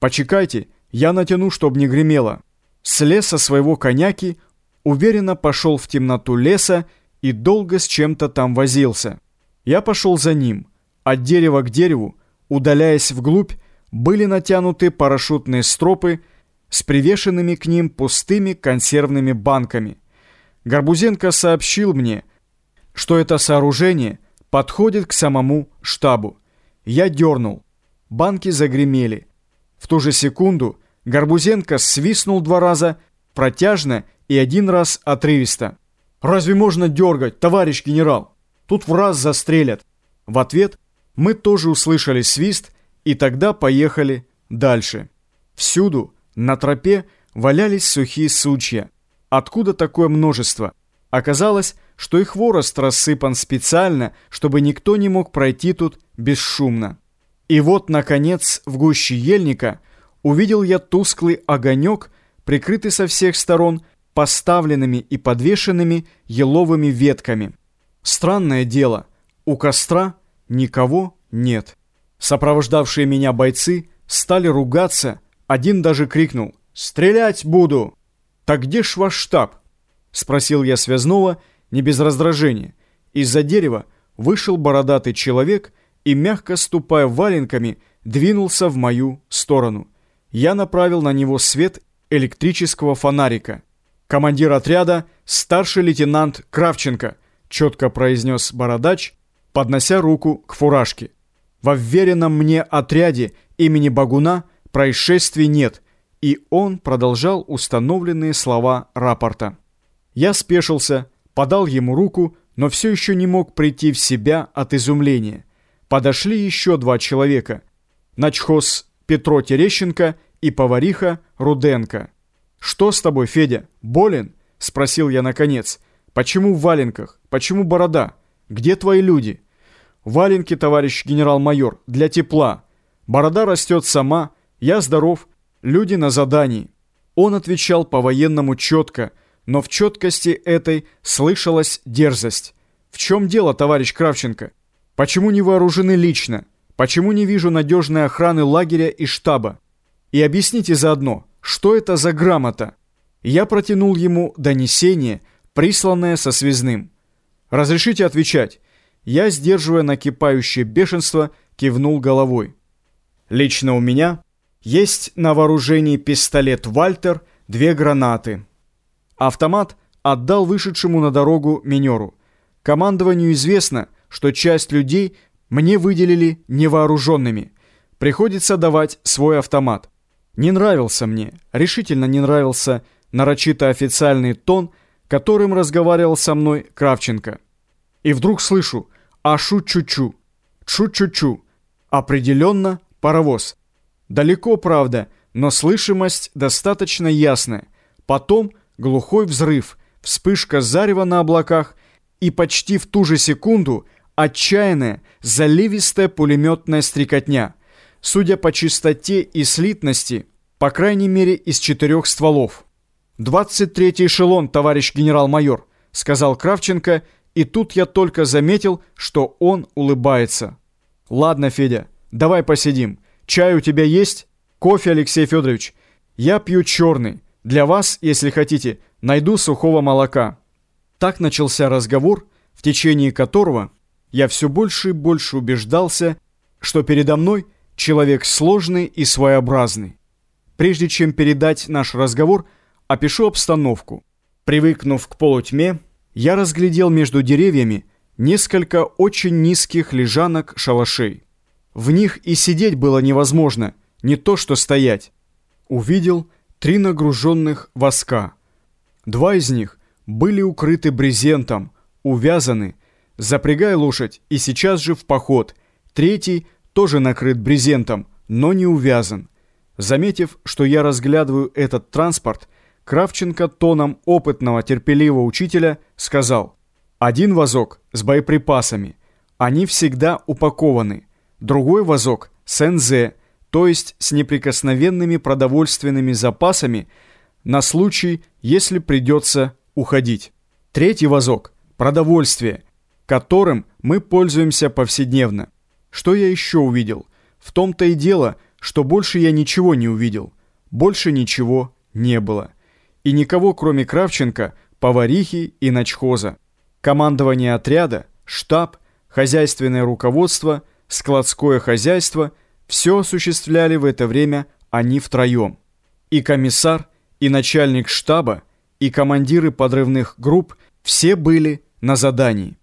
«Почекайте, я натяну, чтоб не гремело». Слез со своего коняки, уверенно пошел в темноту леса и долго с чем-то там возился. Я пошел за ним. От дерева к дереву, удаляясь вглубь, были натянуты парашютные стропы с привешенными к ним пустыми консервными банками. Горбузенко сообщил мне, что это сооружение подходит к самому штабу. Я дернул. Банки загремели. В ту же секунду Горбузенко свистнул два раза, протяжно и один раз отрывисто. «Разве можно дергать, товарищ генерал? Тут в раз застрелят!» В ответ мы тоже услышали свист и тогда поехали дальше. Всюду, на тропе, валялись сухие сучья. Откуда такое множество? Оказалось, что их хворост рассыпан специально, чтобы никто не мог пройти тут бесшумно. И вот, наконец, в гуще ельника увидел я тусклый огонек, прикрытый со всех сторон поставленными и подвешенными еловыми ветками. Странное дело, у костра никого нет. Сопровождавшие меня бойцы стали ругаться, один даже крикнул «Стрелять буду!» «Так где ж ваш штаб?» — спросил я связного, не без раздражения. Из-за дерева вышел бородатый человек и, мягко ступая валенками, двинулся в мою сторону. Я направил на него свет электрического фонарика. «Командир отряда — старший лейтенант Кравченко», — четко произнес бородач, поднося руку к фуражке. Во вверенном мне отряде имени Багуна происшествий нет, и он продолжал установленные слова рапорта. Я спешился, подал ему руку, но все еще не мог прийти в себя от изумления. Подошли еще два человека. Начхоз Петро Терещенко и повариха Руденко. «Что с тобой, Федя? Болен?» – спросил я наконец. «Почему в валенках? Почему борода? Где твои люди?» Валенки, товарищ генерал-майор, для тепла. Борода растет сама, я здоров, люди на задании». Он отвечал по-военному четко, но в четкости этой слышалась дерзость. «В чем дело, товарищ Кравченко? Почему не вооружены лично? Почему не вижу надежной охраны лагеря и штаба? И объясните заодно, что это за грамота?» Я протянул ему донесение, присланное со связным. «Разрешите отвечать?» Я, сдерживая накипающее бешенство, кивнул головой. Лично у меня есть на вооружении пистолет «Вальтер», две гранаты. Автомат отдал вышедшему на дорогу минеру. Командованию известно, что часть людей мне выделили невооруженными. Приходится давать свой автомат. Не нравился мне, решительно не нравился нарочито официальный тон, которым разговаривал со мной Кравченко. И вдруг слышу «Ашу-чу-чу», «Чу-чу-чу». Определенно паровоз. Далеко, правда, но слышимость достаточно ясная. Потом глухой взрыв, вспышка зарева на облаках и почти в ту же секунду отчаянная, заливистая пулеметная стрекотня. Судя по чистоте и слитности, по крайней мере из четырех стволов. «23-й эшелон, товарищ генерал-майор», — сказал Кравченко, — и тут я только заметил, что он улыбается. «Ладно, Федя, давай посидим. Чай у тебя есть? Кофе, Алексей Федорович? Я пью черный. Для вас, если хотите, найду сухого молока». Так начался разговор, в течение которого я все больше и больше убеждался, что передо мной человек сложный и своеобразный. Прежде чем передать наш разговор, опишу обстановку. Привыкнув к полутьме, я разглядел между деревьями несколько очень низких лежанок шалашей. В них и сидеть было невозможно, не то что стоять. Увидел три нагруженных воска. Два из них были укрыты брезентом, увязаны. Запрягай лошадь и сейчас же в поход. Третий тоже накрыт брезентом, но не увязан. Заметив, что я разглядываю этот транспорт, Кравченко тоном опытного терпеливого учителя сказал «Один вазок с боеприпасами, они всегда упакованы, другой вазок с НЗ, то есть с неприкосновенными продовольственными запасами на случай, если придется уходить. Третий вазок – продовольствие, которым мы пользуемся повседневно. Что я еще увидел? В том-то и дело, что больше я ничего не увидел. Больше ничего не было. И никого, кроме Кравченко, поварихи и начхоза. Командование отряда, штаб, хозяйственное руководство, складское хозяйство – все осуществляли в это время они втроем. И комиссар, и начальник штаба, и командиры подрывных групп все были на задании.